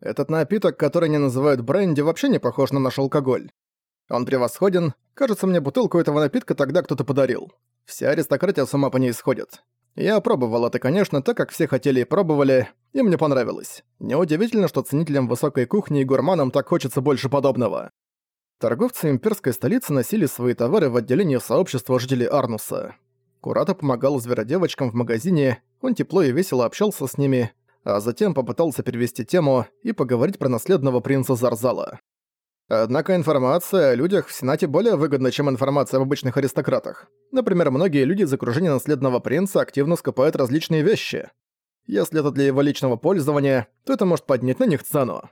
Этот напиток, который они называют бренди, вообще не похож на наш алкоголь. Он превосходен. Кажется, мне бутылку этого напитка тогда кто-то подарил. Вся аристократия с ума по ней сходит. Я пробовал это, конечно, так как все хотели и пробовали, и мне понравилось. Неудивительно, что ценителям высокой кухни и гурманам так хочется больше подобного. Торговцы имперской столицы носили свои товары в отделении сообщества жителей Арнуса. Курата помогал зверодевочкам в магазине, он тепло и весело общался с ними, а затем попытался перевести тему и поговорить про наследного принца Зарзала. Однако информация о людях в Сенате более выгодна, чем информация об обычных аристократах. Например, многие люди из окружения наследного принца активно скупают различные вещи. Если это для его личного пользования, то это может поднять на них цену.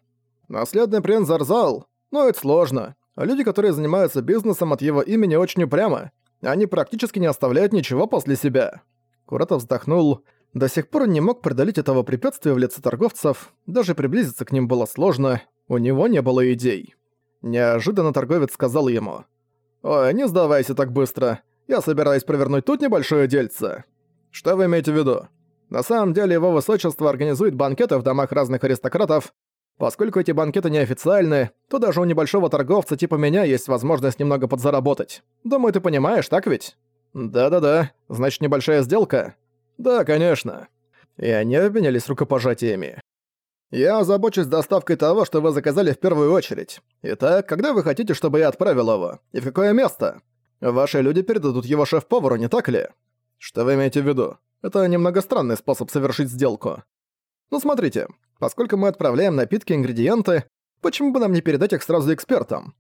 Наследный принц Зарзал? Ну, это сложно. Люди, которые занимаются бизнесом от его имени, очень упрямы. Они практически не оставляют ничего после себя. Куратов вздохнул. До сих пор он не мог преодолеть этого препятствия в лице торговцев, даже приблизиться к ним было сложно, у него не было идей. Неожиданно торговец сказал ему. «Ой, не сдавайся так быстро. Я собираюсь провернуть тут небольшое дельце». «Что вы имеете в виду?» «На самом деле его высочество организует банкеты в домах разных аристократов. Поскольку эти банкеты неофициальны, то даже у небольшого торговца типа меня есть возможность немного подзаработать. Думаю, ты понимаешь, так ведь?» «Да-да-да. Значит, небольшая сделка?» «Да, конечно». И они обменялись рукопожатиями. Я озабочусь доставкой того, что вы заказали в первую очередь. Итак, когда вы хотите, чтобы я отправил его? И в какое место? Ваши люди передадут его шеф-повару, не так ли? Что вы имеете в виду? Это немного странный способ совершить сделку. Ну смотрите, поскольку мы отправляем напитки и ингредиенты, почему бы нам не передать их сразу экспертам?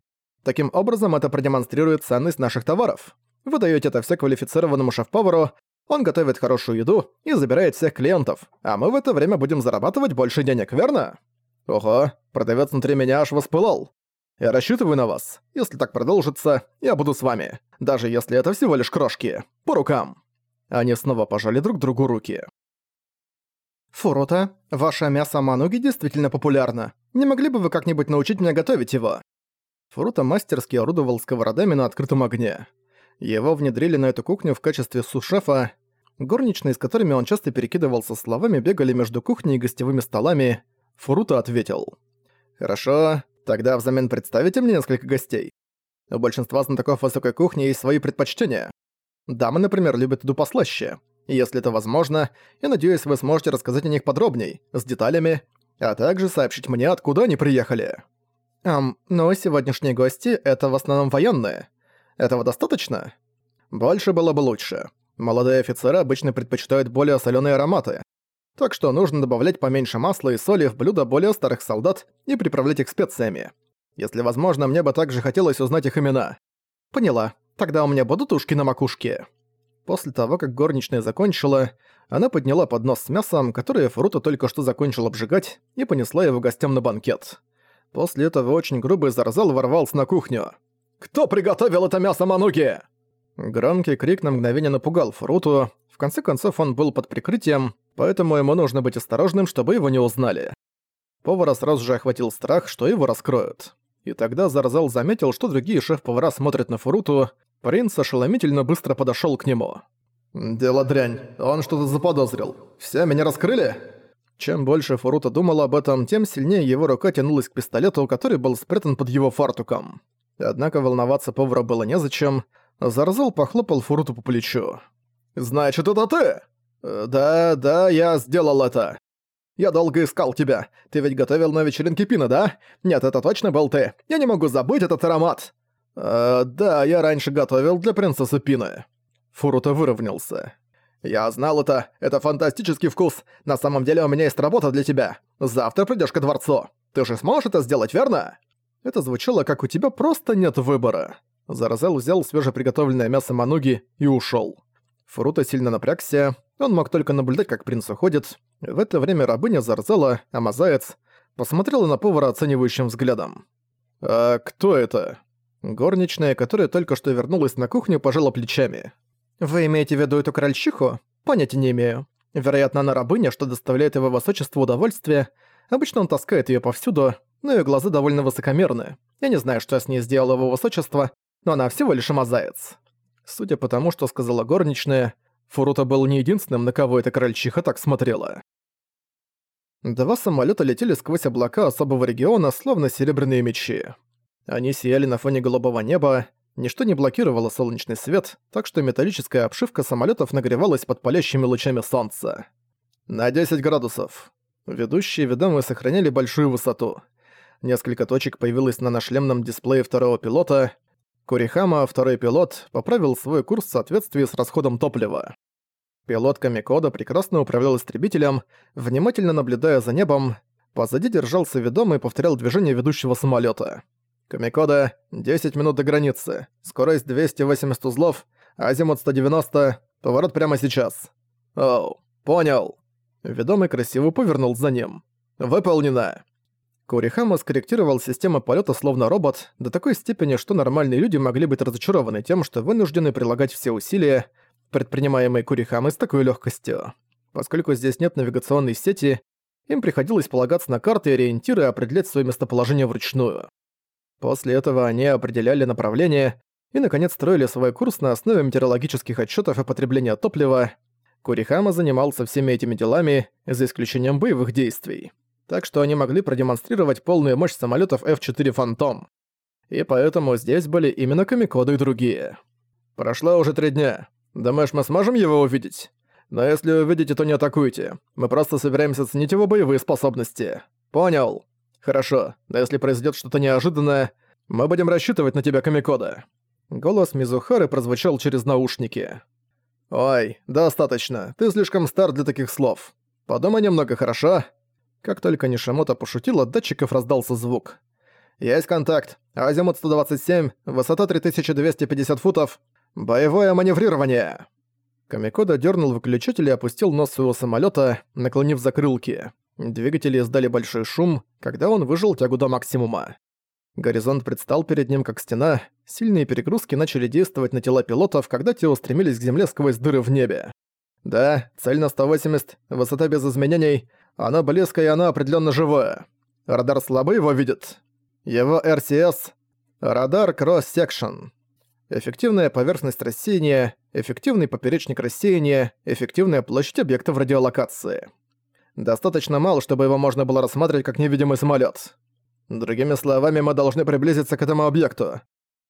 Таким образом, это продемонстрирует ценность наших товаров. Вы даёте это все квалифицированному шеф-повару, он готовит хорошую еду и забирает всех клиентов, а мы в это время будем зарабатывать больше денег, верно? Ого, продавец внутри меня аж воспылал. Я рассчитываю на вас. Если так продолжится, я буду с вами. Даже если это всего лишь крошки. По рукам. Они снова пожали друг другу руки. Фурута, ваше мясо мануги действительно популярно. Не могли бы вы как-нибудь научить меня готовить его? Фурута мастерски орудовал сковородами на открытом огне. Его внедрили на эту кухню в качестве сушефа. Горничные, с которыми он часто перекидывался словами, бегали между кухней и гостевыми столами. Фурута ответил. «Хорошо, тогда взамен представите мне несколько гостей. У большинства знатоков высокой кухни есть свои предпочтения. Дамы, например, любят еду послаще. Если это возможно, я надеюсь, вы сможете рассказать о них подробней, с деталями, а также сообщить мне, откуда они приехали». «Эм, но сегодняшние гости — это в основном военные. Этого достаточно? Больше было бы лучше. Молодые офицеры обычно предпочитают более солёные ароматы. Так что нужно добавлять поменьше масла и соли в блюда более старых солдат и приправлять их специями. Если возможно, мне бы также хотелось узнать их имена. Поняла. Тогда у меня будут ушки на макушке. После того, как горничная закончила, она подняла поднос с мясом, которое Фруто только что закончил обжигать, и понесла его гостям на банкет. После этого очень грубый зарзал ворвался на кухню. «Кто приготовил это мясо мануги?» Громкий крик на мгновение напугал Фруту. В конце концов, он был под прикрытием, поэтому ему нужно быть осторожным, чтобы его не узнали. Повара сразу же охватил страх, что его раскроют. И тогда Зарзал заметил, что другие шеф-повара смотрят на Фуруту. Принц ошеломительно быстро подошёл к нему. «Дело дрянь. Он что-то заподозрил. Все, меня раскрыли?» Чем больше Фурута думал об этом, тем сильнее его рука тянулась к пистолету, который был спрятан под его фартуком. Однако волноваться повара было незачем. Зарзал похлопал Фуруту по плечу. «Значит, это ты?» «Да, да, я сделал это. Я долго искал тебя. Ты ведь готовил на вечеринке Пина, да? Нет, это точно был ты. Я не могу забыть этот аромат». «Э, «Да, я раньше готовил для принцессы Пины». Фурута выровнялся. «Я знал это. Это фантастический вкус. На самом деле у меня есть работа для тебя. Завтра придешь ко дворцу. Ты же сможешь это сделать, верно?» Это звучало, как у тебя просто нет выбора. Заразел взял свежеприготовленное мясо мануги и ушел. Фруто сильно напрягся, он мог только наблюдать, как принц уходит. В это время рабыня Зарзела, амазаец, посмотрела на повара оценивающим взглядом. «А кто это?» Горничная, которая только что вернулась на кухню, пожала плечами. «Вы имеете в виду эту крольчиху? Понятия не имею. Вероятно, она рабыня, что доставляет его высочеству удовольствие. Обычно он таскает ее повсюду, но её глаза довольно высокомерны. Я не знаю, что с ней сделал его высочество, но она всего лишь амазаец. Судя по тому, что сказала горничная, Фурута был не единственным, на кого эта крольчиха так смотрела. Два самолета летели сквозь облака особого региона, словно серебряные мечи. Они сияли на фоне голубого неба, ничто не блокировало солнечный свет, так что металлическая обшивка самолетов нагревалась под палящими лучами солнца. На 10 градусов. Ведущие ведомые сохраняли большую высоту. Несколько точек появилось на нашлемном дисплее второго пилота. Курихама, второй пилот, поправил свой курс в соответствии с расходом топлива. Пилот Камикода прекрасно управлял истребителем, внимательно наблюдая за небом. Позади держался ведомый и повторял движение ведущего самолета. Камикода, 10 минут до границы. Скорость 280 узлов, азимут 190, поворот прямо сейчас. Оу, понял. Ведомый красиво повернул за ним. Выполнено. Курихама скорректировал систему полета словно робот до такой степени, что нормальные люди могли быть разочарованы тем, что вынуждены прилагать все усилия, предпринимаемые Курихамой с такой легкостью. Поскольку здесь нет навигационной сети, им приходилось полагаться на карты и ориентиры и определять свое местоположение вручную. После этого они определяли направление и, наконец, строили свой курс на основе метеорологических отчетов о потреблении топлива. Курихама занимался всеми этими делами, за исключением боевых действий. Так что они могли продемонстрировать полную мощь самолетов F-4 «Фантом». И поэтому здесь были именно Камикоды и другие. Прошло уже три дня. Думаешь, мы сможем его увидеть? Но если увидите, то не атакуйте. Мы просто собираемся оценить его боевые способности. Понял. Хорошо, но если произойдет что-то неожиданное, мы будем рассчитывать на тебя, Камикода. Голос Мизухары прозвучал через наушники. «Ой, достаточно. Ты слишком стар для таких слов. Подумай немного, хорошо?» Как только Нишимото пошутил, от датчиков раздался звук. «Есть контакт. Азимут 127, высота 3250 футов, «Боевое маневрирование!» Камикода дернул выключатель и опустил нос своего самолета, наклонив закрылки. Двигатели издали большой шум, когда он выжил тягу до максимума. Горизонт предстал перед ним как стена, сильные перегрузки начали действовать на тела пилотов, когда те устремились к земле сквозь дыры в небе. Да, цель на 180, высота без изменений, оно близко и оно определенно живое. Радар слабо его видит. Его RCS — радар Cross-Section эффективная поверхность рассеяния, эффективный поперечник рассеяния, эффективная площадь объекта в радиолокации. Достаточно мало, чтобы его можно было рассматривать как невидимый самолет. Другими словами, мы должны приблизиться к этому объекту.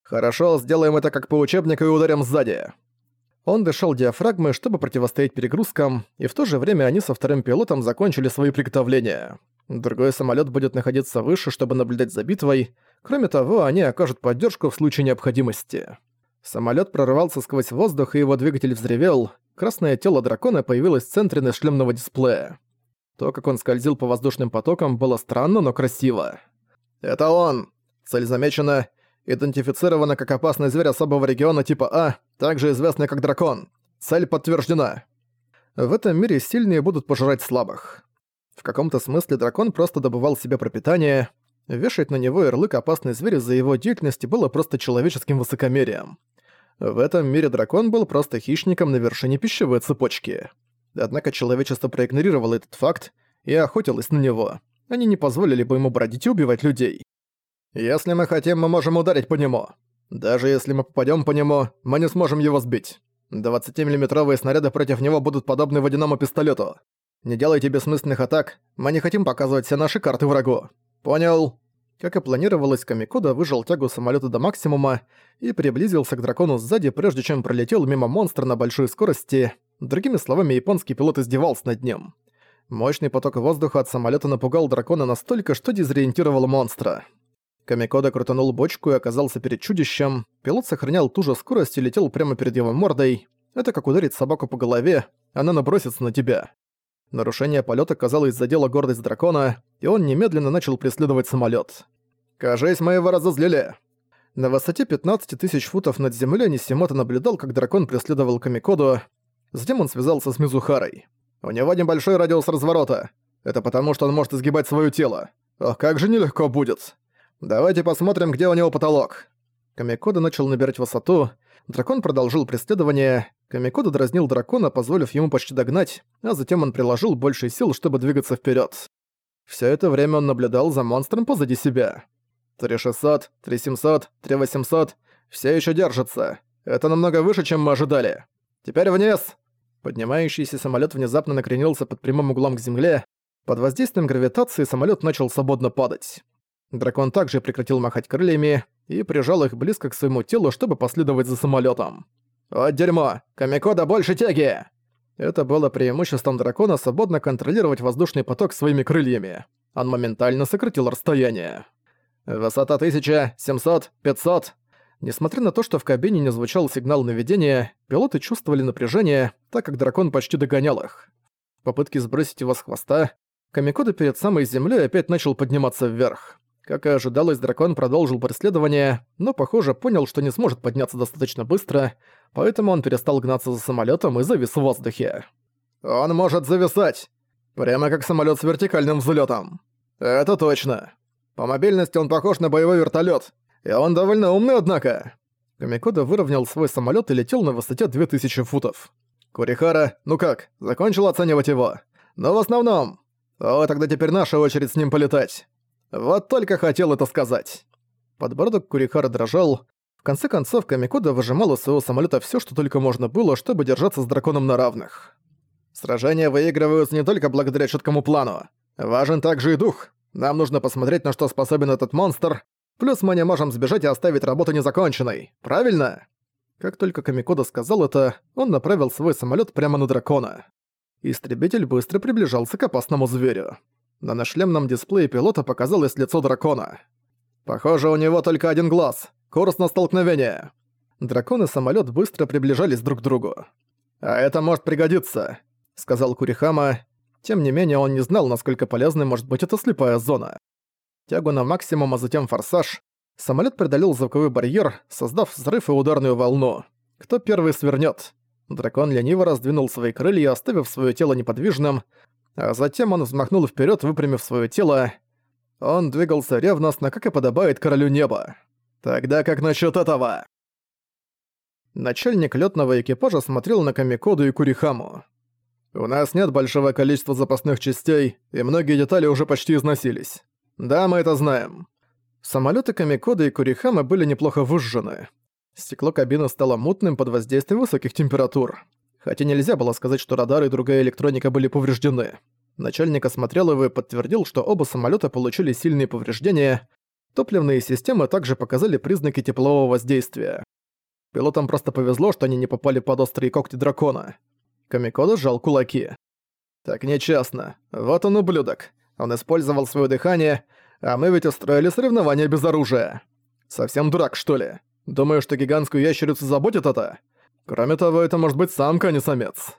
Хорошо, сделаем это как по учебнику и ударим сзади. Он дышал диафрагмой, чтобы противостоять перегрузкам, и в то же время они со вторым пилотом закончили свои приготовления. Другой самолет будет находиться выше, чтобы наблюдать за битвой. Кроме того, они окажут поддержку в случае необходимости. Самолет прорвался сквозь воздух, и его двигатель взревел. Красное тело дракона появилось в центре нашлемного дисплея. То, как он скользил по воздушным потокам, было странно, но красиво. «Это он! Цель замечена. Идентифицирована как опасный зверь особого региона типа А, также известный как дракон. Цель подтверждена». В этом мире сильные будут пожирать слабых. В каком-то смысле дракон просто добывал себе пропитание. Вешать на него ярлык «опасный зверь» из-за его деятельности было просто человеческим высокомерием. В этом мире дракон был просто хищником на вершине пищевой цепочки. Однако человечество проигнорировало этот факт и охотилось на него. Они не позволили бы ему бродить и убивать людей. «Если мы хотим, мы можем ударить по нему. Даже если мы попадем по нему, мы не сможем его сбить. 20-миллиметровые снаряды против него будут подобны водяному пистолету. Не делайте бессмысленных атак, мы не хотим показывать все наши карты врагу. Понял?» Как и планировалось, Камикода выжал тягу самолета до максимума и приблизился к дракону сзади, прежде чем пролетел мимо монстра на большой скорости. Другими словами, японский пилот издевался над ним. Мощный поток воздуха от самолета напугал дракона настолько, что дезориентировал монстра. Камикода крутанул бочку и оказался перед чудищем. Пилот сохранял ту же скорость и летел прямо перед его мордой. Это как ударить собаку по голове, она набросится на тебя. Нарушение полета казалось задело гордость дракона, и он немедленно начал преследовать самолет. «Кажись, мы его разозлили!» На высоте 15 тысяч футов над землей Нисимото наблюдал, как дракон преследовал Камикоду. Затем он связался с Мизухарой. «У него небольшой радиус разворота. Это потому, что он может изгибать свое тело. Ох, как же нелегко будет. Давайте посмотрим, где у него потолок». Камикода начал набирать высоту. Дракон продолжил преследование. Камикода дразнил дракона, позволив ему почти догнать, а затем он приложил больше сил, чтобы двигаться вперед. Все это время он наблюдал за монстром позади себя. 3600, 3700, 3800 все еще держатся. Это намного выше, чем мы ожидали. Теперь вниз! Поднимающийся самолет внезапно накренился под прямым углом к земле. Под воздействием гравитации самолет начал свободно падать. Дракон также прекратил махать крыльями и прижал их близко к своему телу, чтобы последовать за самолетом. «Вот дерьмо! Камикода больше тяги!» Это было преимуществом дракона свободно контролировать воздушный поток своими крыльями. Он моментально сократил расстояние. Высота 1000, 700, 500. Несмотря на то, что в кабине не звучал сигнал наведения, пилоты чувствовали напряжение, так как дракон почти догонял их. В попытке сбросить его с хвоста, Камикода перед самой землей опять начал подниматься вверх. Как и ожидалось, дракон продолжил преследование, но, похоже, понял, что не сможет подняться достаточно быстро, поэтому он перестал гнаться за самолетом и завис в воздухе. «Он может зависать! Прямо как самолет с вертикальным взлетом. «Это точно. По мобильности он похож на боевой вертолет, и он довольно умный, однако». Камикода выровнял свой самолет и летел на высоте 2000 футов. «Курихара, ну как, закончил оценивать его? Но в основном... О, тогда теперь наша очередь с ним полетать. Вот только хотел это сказать». Подбородок Курихара дрожал. В конце концов, Камикода выжимал из своего самолета все, что только можно было, чтобы держаться с драконом на равных. Сражения выигрываются не только благодаря четкому плану. Важен также и дух. Нам нужно посмотреть, на что способен этот монстр. Плюс мы не можем сбежать и оставить работу незаконченной. Правильно? Как только Камикода сказал это, он направил свой самолет прямо на дракона. Истребитель быстро приближался к опасному зверю. На нашлемном дисплее пилота показалось лицо дракона. Похоже, у него только один глаз. Курс на столкновение. Дракон и самолет быстро приближались друг к другу. «А это может пригодиться», — сказал Курихама. Тем не менее, он не знал, насколько полезной может быть эта слепая зона. Тягу на максимум, а затем форсаж. Самолет преодолел звуковой барьер, создав взрыв и ударную волну. Кто первый свернет? Дракон лениво раздвинул свои крылья, оставив свое тело неподвижным, а затем он взмахнул вперед, выпрямив свое тело. Он двигался ревностно, как и подобает королю неба. Тогда как насчет этого? Начальник летного экипажа смотрел на Камикоду и Курихаму. «У нас нет большого количества запасных частей, и многие детали уже почти износились. Да, мы это знаем». Самолеты Камикода и Курихамы были неплохо выжжены. Стекло кабины стало мутным под воздействием высоких температур хотя нельзя было сказать, что радары и другая электроника были повреждены. Начальник осмотрел его и подтвердил, что оба самолета получили сильные повреждения. Топливные системы также показали признаки теплового воздействия. Пилотам просто повезло, что они не попали под острые когти дракона. Камикода сжал кулаки. «Так нечестно. Вот он ублюдок. Он использовал свое дыхание, а мы ведь устроили соревнования без оружия. Совсем дурак, что ли? Думаю, что гигантскую ящерицу заботит это? Кроме того, это может быть самка, а не самец.